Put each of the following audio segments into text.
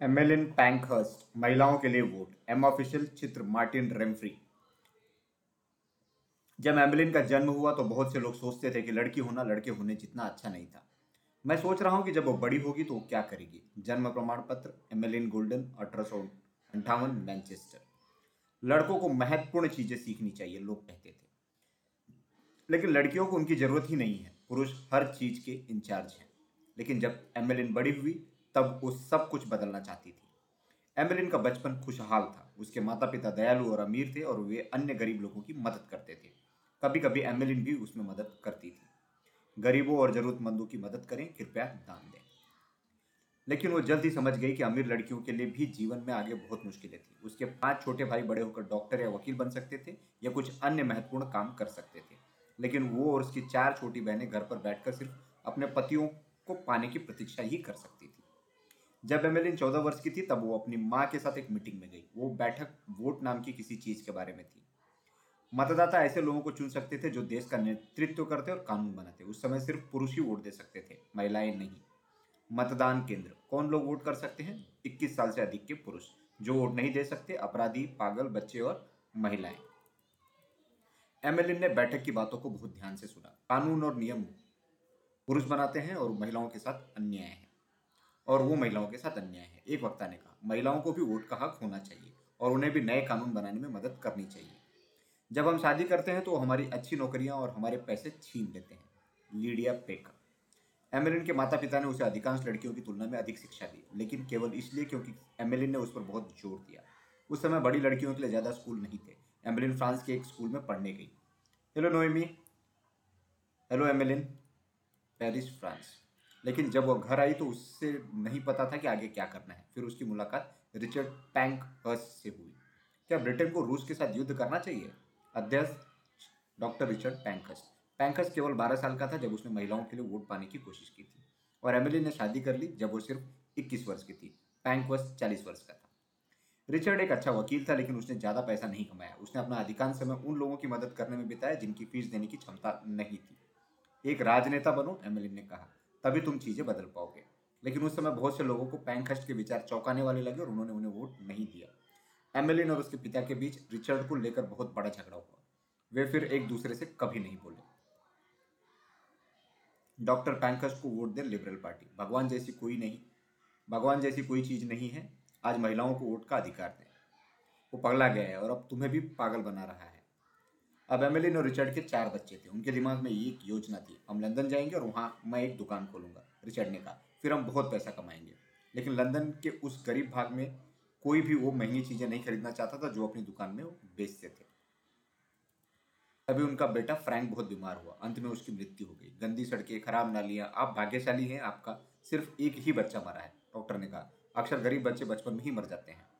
Emeline पैंकहर्स्ट महिलाओं के लिए वोट एम ऑफिशियल चित्र मार्टिन रेमफ्री जब एमेलिन का जन्म हुआ तो बहुत से लोग सोचते थे कि लड़की होना, लड़के होने जितना अच्छा नहीं था। मैं सोच रहा हूँ कि जब वो बड़ी होगी तो वो क्या करेगी? जन्म प्रमाण पत्र एमेलिन गोल्डन अठारह सौ अंठावन मैनचेस्टर लड़कों को महत्वपूर्ण चीज़ें सीखनी चाहिए, लोग कहते थे। लेकिन लड़कियों को उनकी ज़रूरत ही नहीं है। पुरुष हर चीज़ के इंचार्ज हैं। लेकिन जब एमेलिन बड़ी हुई तब वो सब कुछ बदलना चाहती थी। एमेलिन का बचपन खुशहाल था। उसके माता पिता दयालु और अमीर थे और वे अन्य गरीब लोगों की मदद करते थे। कभी कभी एमेलिन भी उसमें मदद करती थी। गरीबों और जरूरतमंदों की मदद करें, कृपया दान दें। लेकिन वो जल्द ही समझ गई कि अमीर लड़कियों के लिए भी जीवन में आगे बहुत मुश्किलें थी। उसके पाँच छोटे भाई बड़े होकर डॉक्टर या वकील बन सकते थे या कुछ अन्य महत्वपूर्ण काम कर सकते थे। लेकिन वो और उसकी चार छोटी बहनें घर पर बैठकर सिर्फ़ अपने पतियों को पाने की प्रतीक्षा ही कर सकती थी। जब एमेलिन चौदह वर्ष की थी, तब वो अपनी माँ के साथ एक मीटिंग में गई। वो बैठक वोट नाम की किसी चीज़ के बारे में थी। मतदाता ऐसे लोगों को चुन सकते थे जो देश का नेतृत्व करते और कानून बनाते। उस समय सिर्फ़ पुरुष ही वोट दे सकते थे, महिलाएँ नहीं। मतदान केंद्र, कौन लोग वोट कर सकते हैं? 21 साल से अधिक के पुरुष, जो वोट नहीं दे सकते, अपराधी, पागल, बच्चे और महिलाएँ। एमएलएन ने बैठक की बातों को बहुत ध्यान से सुना। कानून और नियम पुरुष बनाते हैं और महिलाओं के साथ अन्याय है। और वो महिलाओं के साथ अन्याय है। एक वक्ता ने कहा, महिलाओं को भी वोट का हक होना चाहिए और उन्हें भी नए कानून बनाने में मदद करनी चाहिए। जब हम शादी करते हैं तो हमारी अच्छी नौकरियाँ और हमारे पैसे छीन लेते हैं। लीडिया पेकर एमेलिन के माता पिता ने उसे अधिकांश लड़कियों की तुलना में अधिक शिक्षा दी, लेकिन केवल इसलिए क्योंकि एमेलिन ने उस पर बहुत ज़ोर दिया। उस समय बड़ी लड़कियों के लिए ज़्यादा स्कूल नहीं थे। एमेलिन फ्रांस के एक स्कूल में पढ़ने गई। Hello Noemi. Hello Emmeline Paris, France. लेकिन जब वह घर आई तो उससे नहीं पता था कि आगे क्या करना है। फिर उसकी मुलाकात रिचर्ड पैंक से हुई। क्या ब्रिटेन को रूस के साथ युद्ध करना चाहिए? अध्यक्ष डॉक्टर रिचर्ड पैंकस पैंकस केवल 12 साल का था जब उसने महिलाओं के लिए वोट पाने की कोशिश की थी और एमिली ने शादी कर ली जब वो सिर्फ़ 21 वर्ष की थी। पैंकस 40 वर्ष का था। रिचर्ड एक अच्छा वकील था लेकिन उसने ज़्यादा पैसा नहीं कमाया। उसने अपना अधिकांश समय उन लोगों की मदद करने में बिताया जिनकी फ़ीस देने की क्षमता नहीं थी। एक राजनेता बनो एमिलिन ने कहा। तभी तुम चीज़ें बदल पाओगे। लेकिन उस समय बहुत से लोगों को पैंकस्ट के विचार चौंकाने वाले लगे और उन्होंने उन्हें वोट नहीं दिया। एमिलिन और उसके पिता के बीच रिचर्ड को लेकर बहुत बड़ा झगड़ा हुआ। वे फिर एक दूसरे से कभी नहीं बोले। डॉक्टर पैंकस को वोट दे लिबरल पार्टी। भगवान जैसी कोई नहीं, भगवान जैसी कोई चीज़ नहीं है। आज महिलाओं को वोट का अधिकार दें। वो पगला गया है और अब तुम्हें भी पागल बना रहा है। अब एमिलिन और रिचर्ड के चार बच्चे थे। उनके दिमाग में एक योजना थी, हम लंदन जाएँगे और वहाँ मैं एक दुकान खोलूँगा रिचर्ड ने कहा। फिर हम बहुत पैसा कमाएँगे। लेकिन लंदन के उस गरीब भाग में कोई भी वो महँगी चीज़ें नहीं खरीदना चाहता था जो अपनी दुकान में बेचते थे। तभी उनका बेटा फ्रैंक बहुत बीमार हुआ। अंत में उसकी मृत्यु हो गई। गंदी सड़कें, खराब नालियाँ, आप भाग्यशाली हैं, आपका सिर्फ़ एक ही बच्चा मरा है, डॉक्टर ने कहा। अक्सर गरीब बच्चे बचपन में ही मर जाते हैं।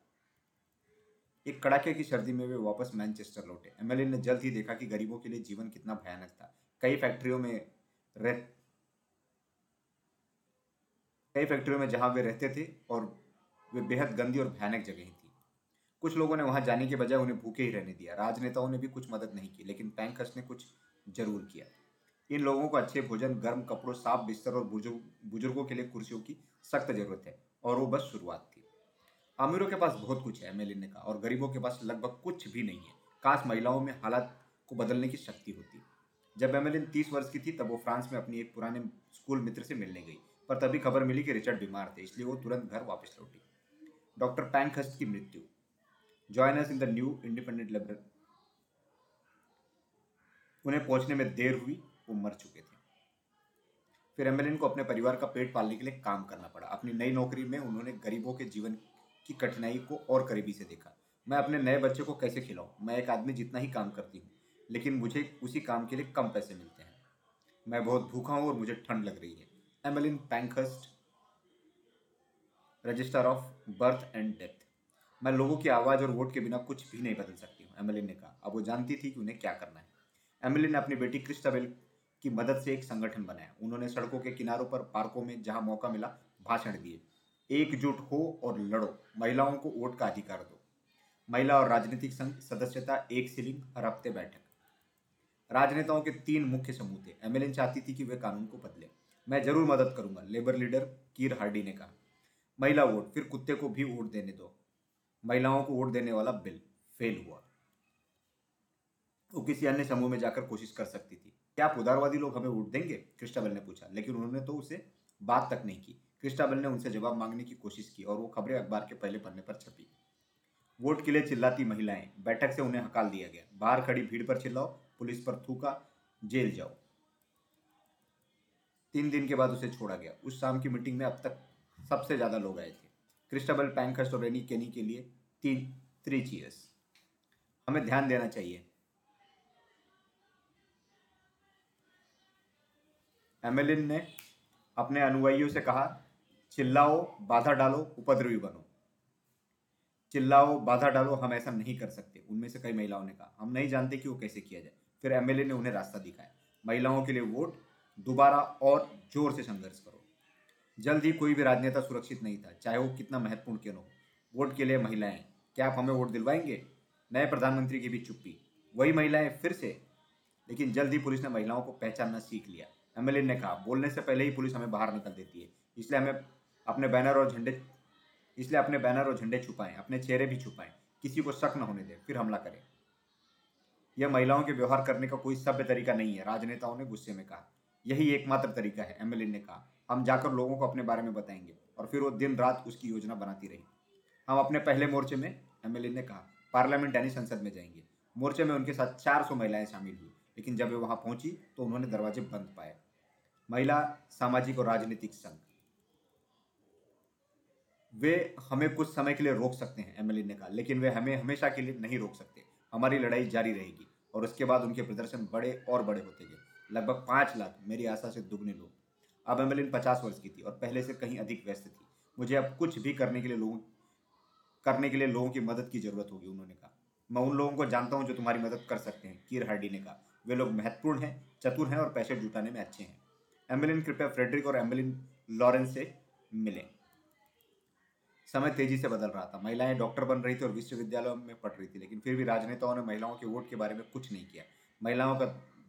एक कड़ाके की सर्दी में वे वापस मैनचेस्टर लौटे। एमएलए ने जल्द ही देखा कि गरीबों के लिए जीवन कितना भयानक था। कई फैक्ट्रियों में रह, कई फैक्ट्रियों में जहाँ वे रहते थे और वे बेहद गंदी और भयानक जगह थी। कुछ लोगों ने वहाँ जाने के बजाय उन्हें भूखे ही रहने दिया। राजनेताओं ने भी कुछ मदद नहीं की, लेकिन पैंकस ने कुछ ज़रूर किया। इन लोगों को अच्छे भोजन, गर्म कपड़ों, साफ़ बिस्तर और बुज़ुर्गों के लिए कुर्सियों की सख्त ज़रूरत है, और वो बस शुरुआत थी। अमीरों के पास बहुत कुछ है एमएलए ने कहा, और गरीबों के पास लगभग कुछ भी नहीं है। काश महिलाओं में हालात को बदलने की शक्ति होती। जब एमएलए तीस वर्ष की थी, तब वो फ्रांस में अपनी एक पुराने स्कूल मित्र से मिलने गई, पर तभी खबर मिली कि रिचर्ड बीमार थे, इसलिए वो तुरंत घर वापस लौटी। डॉक्टर पैंकहस्ट की मृत्यु। Joiners in the new independent liberal उन्हें पहुँचने में देर हुई, वो मर चुके थे। फिर एमएलएन को अपने परिवार का पेट पालने के लिए काम करना पड़ा। अपनी नई नौकरी में उन्होंने गरीबों के जीवन की कठिनाई को और करीबी से देखा। मैं अपने नए बच्चे को कैसे खिलाऊं? मैं एक आदमी जितना ही काम करती हूँ, लेकिन मुझे उसी काम के लिए कम पैसे मिलते हैं। मैं बहुत भूखा हूँ और मुझे ठंड लग रही है। Emmeline Pankhurst register of birth and death मैं लोगों की आवाज़ और वोट के बिना कुछ भी नहीं बदल सकती हूँ एमिलिन ने कहा। अब वो जानती थी कि उन्हें क्या करना है। एमिलिन ने अपनी बेटी क्रिस्टाबेल की मदद से एक संगठन बनाया। उन्होंने सड़कों के किनारों पर पार्कों में जहाँ मौका मिला, भाषण दिए। एकजुट हो और लड़ो। महिलाओं को वोट का अधिकार दो। महिला और राजनीतिक संघ सदस्यता, एक सीलिंग, हर हफ़्ते बैठक। राजनेताओं के तीन मुख्य समूह थे। एमिलिन चाहती थी कि वे कानून को बदले। मैं ज़रूर मदद करूँगा, लेबर लीडर कीर हार्डी ने कहा। महिला वोट, फिर कुत्ते को भी वोट देने दो। महिलाओं को वोट देने वाला बिल फेल हुआ। वो किसी अन्य समूह में जाकर कोशिश कर सकती थी। क्या आप उदारवादी लोग हमें वोट देंगे? क्रिस्टाबेल ने पूछा, लेकिन उन्होंने तो उसे बात तक नहीं की। क्रिस्टाबेल ने उनसे जवाब मांगने की कोशिश की और वो खबरें अखबार के पहले पन्ने पर छपी। वोट के लिए चिल्लाती महिलाएँ, बैठक से उन्हें हकाल दिया गया। बाहर खड़ी भीड़ पर चिल्लाओ, पुलिस पर थूका, जेल जाओ। तीन दिन के बाद उसे छोड़ा गया। उस शाम की मीटिंग में अब तक सबसे ज़्यादा लोग आए थे। क्रिस्टबल पैंकर्स और रेनी केनी के लिए तीन थ्री चीयर्स हमें ध्यान देना चाहिए। एमेलिन ने अपने अनुयायियों से कहा, चिल्लाओ, बाधा डालो, उपद्रवी बनो। चिल्लाओ, बाधा डालो, हम ऐसा नहीं कर सकते। उनमें से कई महिलाओं ने कहा, हम नहीं जानते कि वो कैसे किया जाए। फिर एमएलए ने उन्हें रास्ता दिखाया। महिलाओं के लिए वोट, दोबारा और ज़ोर से संघर्ष करो। जल्द ही कोई भी राजनेता सुरक्षित नहीं था, चाहे वो कितना महत्वपूर्ण क्यों हो। वोट के लिए महिलाएँ, क्या आप हमें वोट दिलवाएँगे? नए प्रधानमंत्री की भी चुप्पी। वही महिलाएँ फिर से। लेकिन जल्द ही पुलिस ने महिलाओं को पहचानना सीख लिया। एमएलए ने कहा, बोलने से पहले ही पुलिस हमें बाहर निकल देती है। इसलिए हमें अपने बैनर और झंडे, इसलिए अपने बैनर और झंडे छुपाएँ, अपने चेहरे भी छुपाएँ, किसी को शक न होने दें, फिर हमला करें। यह महिलाओं के व्यवहार करने का कोई सभ्य तरीका नहीं है, राजनेताओं ने गुस्से में कहा। यही एकमात्र तरीका है, एमएलए ने कहा। हम जाकर लोगों को अपने बारे में बताएँगे, और फिर वो दिन रात उसकी योजना बनाती रही। हम अपने पहले मोर्चे में, एमएलए ने कहा, पार्लियामेंट यानी संसद में जाएँगे। मोर्चे में उनके साथ 400 महिलाएँ शामिल हुई, लेकिन जब वे वहाँ पहुँची तो उन्होंने दरवाजे बंद पाए। महिला सामाजिक और राजनीतिक संघ। वे हमें कुछ समय के लिए रोक सकते हैं एमएलए ने कहा, लेकिन वे हमें हमेशा के लिए नहीं रोक सकते। हमारी लड़ाई जारी रहेगी और उसके बाद उनके प्रदर्शन बड़े और बड़े होते गए। लगभग पाँच लाख, मेरी आशा से दुगने लोग। अब एमएलएन पचास वर्ष की थी और पहले से कहीं अधिक व्यस्त थी। मुझे अब कुछ भी करने के लिए लोगों, करने के लिए लोगों की मदद की ज़रूरत होगी, उन्होंने कहा। मैं उन लोगों को जानता हूँ जो तुम्हारी मदद कर सकते हैं, कीर हार्डी ने कहा। वे लोग महत्वपूर्ण हैं, चतुर हैं और पैसे जुटाने में अच्छे हैं। एम्बलिन कृपया फ्रेडरिक और एम्बलिन लॉरेंस से मिले। समय तेज़ी से बदल रहा था। महिलाएँ डॉक्टर बन रही थी और विश्वविद्यालयों में पढ़ रही थी, लेकिन फिर भी राजनेताओं ने महिलाओं के वोट के बारे में कुछ नहीं किया। महिलाओं का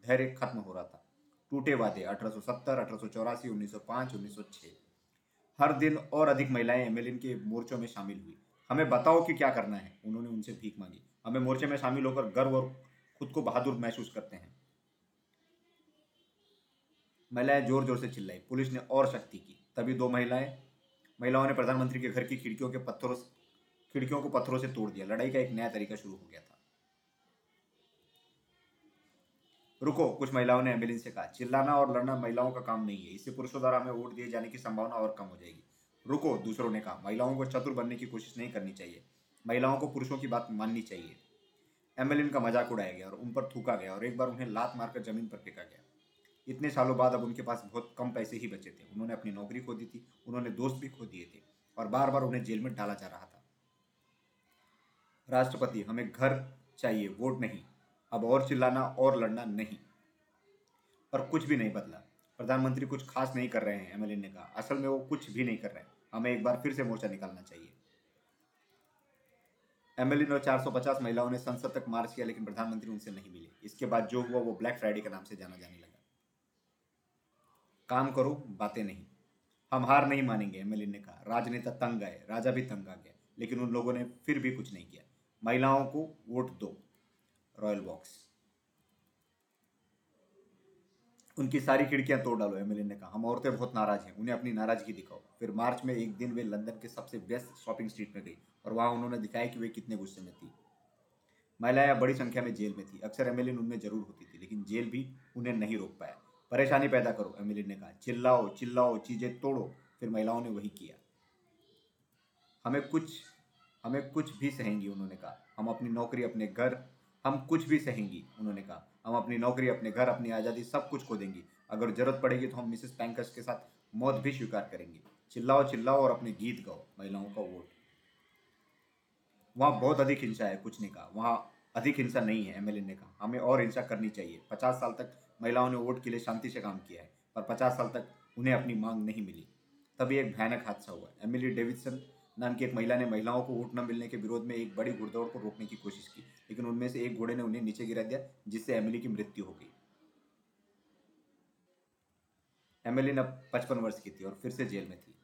धैर्य खत्म हो रहा था। टूटे वादे अठारह सौ सत्तर, अठारह सौ चौरासी, उन्नीस सौ पाँच, उन्नीस सौ छः हर दिन और अधिक महिलाएँ एमएलएन के मोर्चों में शामिल हुई। हमें बताओ कि क्या करना है? उन्होंने उनसे भीख मांगी। हमें मोर्चे में शामिल होकर गर्व और खुद को बहादुर महसूस करते हैं। महिलाएँ ज़ोर ज़ोर से चिल्लाई। पुलिस ने और शक्ति की। तभी दो महिलाएँ, महिलाओं ने प्रधानमंत्री के घर की खिड़कियों के पत्थरों खिड़कियों को पत्थरों से तोड़ दिया। लड़ाई का एक नया तरीका शुरू हो गया था। रुको, कुछ महिलाओं ने एंबुलेंस से कहा, चिल्लाना और लड़ना महिलाओं का काम नहीं है। इससे पुरुषों द्वारा हमें वोट दिए जाने की संभावना और कम हो जाएगी। रुको, दूसरों ने कहा, महिलाओं को चतुर बनने की कोशिश नहीं करनी चाहिए। महिलाओं को पुरुषों की बात माननी चाहिए। एंबुलेंस का मज़ाक उड़ाया गया और उन पर थूका गया और एक बार उन्हें लात मारकर ज़मीन पर फेंका गया। इतने सालों बाद अब उनके पास बहुत कम पैसे ही बचे थे। उन्होंने अपनी नौकरी खो दी थी, उन्होंने दोस्त भी खो दिए थे और बार बार उन्हें जेल में डाला जा रहा था। राष्ट्रपति, हमें घर चाहिए, वोट नहीं। अब और चिल्लाना, और लड़ना नहीं। पर कुछ भी नहीं बदला। प्रधानमंत्री कुछ खास नहीं कर रहे हैं एमएलए ने कहा। असल में वो कुछ भी नहीं कर रहे हमें एक बार फिर से मोर्चा निकालना चाहिए। एमएलए और 450 महिलाओं ने संसद तक मार्च किया, लेकिन प्रधानमंत्री उनसे नहीं मिले। इसके बाद जो हुआ, वो ब्लैक फ्राइडे के नाम से जाना जाने लगा। काम करो, बातें नहीं। हम हार नहीं मानेंगे एमएलए ने कहा। राजनेता तंग आए, राजा भी तंग आ गया, लेकिन उन लोगों ने फिर भी कुछ नहीं किया। महिलाओं को वोट दो, रॉयल बॉक्स। उनकी सारी खिड़कियाँ तोड़ डालो एमएलए ने कहा। हम औरतें बहुत नाराज़ हैं, उन्हें अपनी नाराज़गी दिखाओ। फिर मार्च में एक दिन वे लंदन के सबसे बेस्ट शॉपिंग स्ट्रीट में गई, और वहाँ उन्होंने दिखाया कि वे कितने गुस्से में थी। महिलाएँ बड़ी संख्या में जेल में थी। अक्सर एमएलए उनमें ज़रूर होती थी, लेकिन जेल भी उन्हें नहीं रोक पाया। परेशानी पैदा करो एमिली ने कहा। चिल्लाओ चिल्लाओ, चीज़ें तोड़ो, फिर महिलाओं ने वही किया। हमें कुछ हमें कुछ भी सहेंगी, उन्होंने कहा। हम अपनी नौकरी, अपने घर, हम कुछ भी सहेंगी, उन्होंने कहा। हम अपनी नौकरी, अपने घर, अपनी आज़ादी सब कुछ खो देंगी। अगर ज़रूरत पड़ेगी तो हम मिसेस पैंकस के साथ मौत भी स्वीकार करेंगे। चिल्लाओ चिल्लाओ और अपने गीत गाओ, महिलाओं का वोट। वहाँ बहुत अधिक हिंसा है, कुछ ने कहा। वहाँ अधिक हिंसा नहीं है एमएलए ने कहा। हमें और हिंसा करनी चाहिए। पचास साल तक महिलाओं ने वोट के लिए शांति से काम किया है, पर पचास साल तक उन्हें अपनी मांग नहीं मिली। तभी एक भयानक हादसा हुआ। एमिली डेविडसन नाम की एक महिला ने महिलाओं को वोट न मिलने के विरोध में एक बड़ी घुड़दौड़ को रोकने की कोशिश की, लेकिन उनमें से एक घोड़े ने उन्हें नीचे गिरा दिया, जिससे एमिली की मृत्यु हो गई। एमिली अब पचपन वर्ष की थी और फिर से जेल में थी।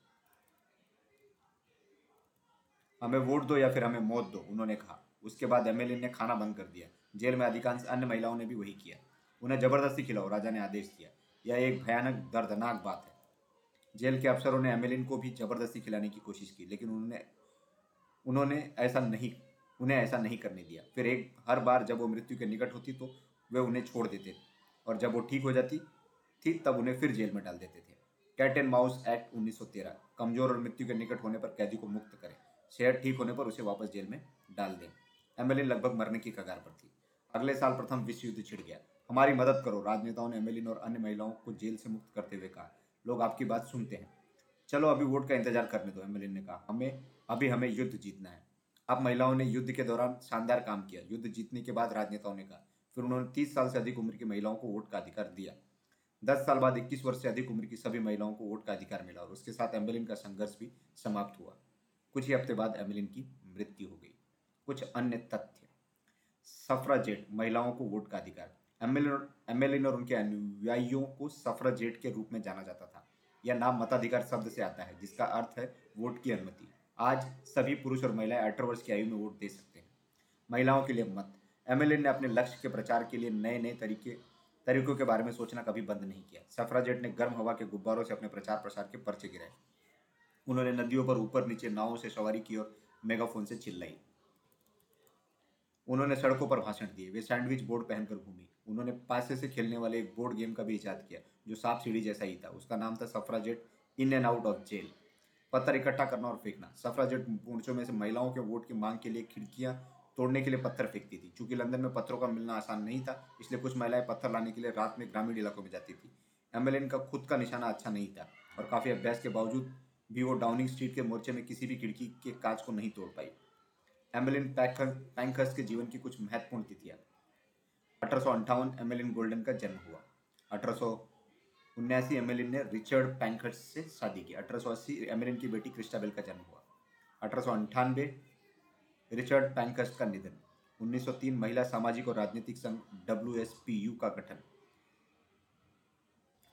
हमें वोट दो या फिर हमें मौत दो, उन्होंने कहा। उसके बाद एमएलए ने खाना बंद कर दिया। जेल में अधिकांश अन्य महिलाओं ने भी वही किया। उन्हें ज़बरदस्ती खिलाओ, राजा ने आदेश दिया। यह एक भयानक, दर्दनाक बात है। जेल के अफसरों ने एमेलिन को भी ज़बरदस्ती खिलाने की कोशिश की, लेकिन उन्होंने उन्होंने ऐसा नहीं, उन्हें ऐसा नहीं करने दिया। फिर एक, हर बार जब वो मृत्यु के निकट होती तो वे उन्हें छोड़ देते और जब वो ठीक हो जाती थी, तब उन्हें फिर जेल में डाल देते थे। कैट एंड माउस एक्ट 1913 कमज़ोर और मृत्यु के निकट होने पर कैदी को मुक्त करें। सेहत ठीक होने पर उसे वापस जेल में डाल दें। एमएलए लगभग मरने की कगार पर थी। अगले साल प्रथम विश्व युद्ध छिड़ गया। हमारी मदद करो। राजनेताओं ने एमएलए और अन्य महिलाओं को जेल से मुक्त करते हुए कहा। लोग आपकी बात सुनते हैं। चलो, अभी वोट का इंतज़ार करने दो, एमएलए ने कहा। हमें, अभी हमें युद्ध जीतना है। अब महिलाओं ने युद्ध के दौरान शानदार काम किया। युद्ध जीतने के बाद राजनेताओं ने कहा। फिर उन्होंने तीस साल से अधिक उम्र की महिलाओं को वोट का अधिकार दिया। दस साल बाद इक्कीस वर्ष से अधिक उम्र की सभी महिलाओं को वोट का अधिकार मिला और उसके साथ एम्बेलिन का संघर्ष भी समाप्त हुआ। कुछ ही हफ़्ते बाद एम्बेलिन की मृत्यु हो गई। कुछ अन्य तथ्य। सफराजेट महिलाओं को वोट का अधिकार। एम्बेलिन और उनके अनुयायियों को सफराजेट के रूप में जाना जाता था। यह नाम मताधिकार शब्द से आता है, जिसका अर्थ है वोट की अनुमति। आज सभी पुरुष और महिलाएँ अठारह वर्ष की आयु में वोट दे सकते हैं। महिलाओं के लिए मत। एमएलए ने अपने लक्ष्य के प्रचार के लिए नए नए तरीके, तरीकों के बारे में सोचना कभी बंद नहीं किया। सफराजेट ने गर्म हवा के गुब्बारों से अपने प्रचार प्रसार के पर्चे गिराए। उन्होंने नदियों पर ऊपर नीचे नावों से सवारी की और मेगाफोन से चिल्लाई। उन्होंने सड़कों पर भाषण दिए। वे सैंडविच बोर्ड पहनकर घूमी। उन्होंने पासे से खेलने वाले एक बोर्ड गेम का भी इजाद किया, जो सांप सीढ़ी जैसा ही था। उसका नाम था suffragette in and out of jail पत्थर इकट्ठा करना और फेंकना। सफराजेट मोर्चों में से महिलाओं के वोट की मांग के लिए खिड़कियाँ तोड़ने के लिए पत्थर फेंकती थी। चूँकि लंदन में पत्थरों का मिलना आसान नहीं था, इसलिए कुछ महिलाएँ पत्थर लाने के लिए रात में ग्रामीण इलाकों में जाती थी। एम्बेलिन का खुद का निशाना अच्छा नहीं था और काफ़ी अभ्यास के बावजूद भी वो डाउनिंग स्ट्रीट के मोर्चे में किसी भी खिड़की के कांच को नहीं तोड़ पाई। एम्बेलिन पैंकर्स के जीवन की कुछ महत्वपूर्ण तिथियाँ। अठारह सौ गोल्डन का जन्म हुआ। अठारह सौ ने रिचर्ड पैंकर्स से शादी की। अठारह सौ की बेटी क्रिस्टाबेल का जन्म हुआ। अठारह रिचर्ड पैंकर्स का निधन। 1903 महिला सामाजिक और राजनीतिक संघ डब्ल्यू का गठन।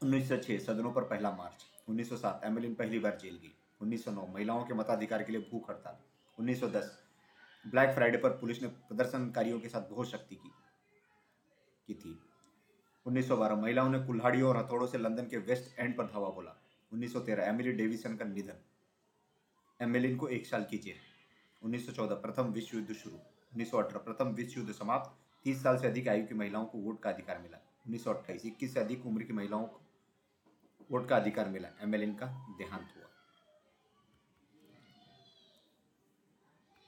1906 सदनों पर पहला मार्च। 1907 एमएलिन पहली बार जेल गई। 1909 महिलाओं के मताधिकार के लिए भूख हड़ताल। 1910 ब्लैक फ्राइडे पर पुलिस ने प्रदर्शनकारियों के साथ बहुत शक्ति की। की थी। 1912 महिलाओं ने कुल्हाड़ियों और हथौड़ों से लंदन के वेस्ट एंड पर धावा बोला। 1913 एमिली डेविसन का निधन। एमिलिन को एक साल की जेल 1914 प्रथम विश्व युद्ध शुरू। 1918 प्रथम विश्व युद्ध समाप्त। 30 साल से अधिक आयु की महिलाओं को वोट का अधिकार मिला। 1928 इक्कीस से अधिक उम्र की महिलाओं को वोट का अधिकार मिला। एमएलएन का देहांत हुआ।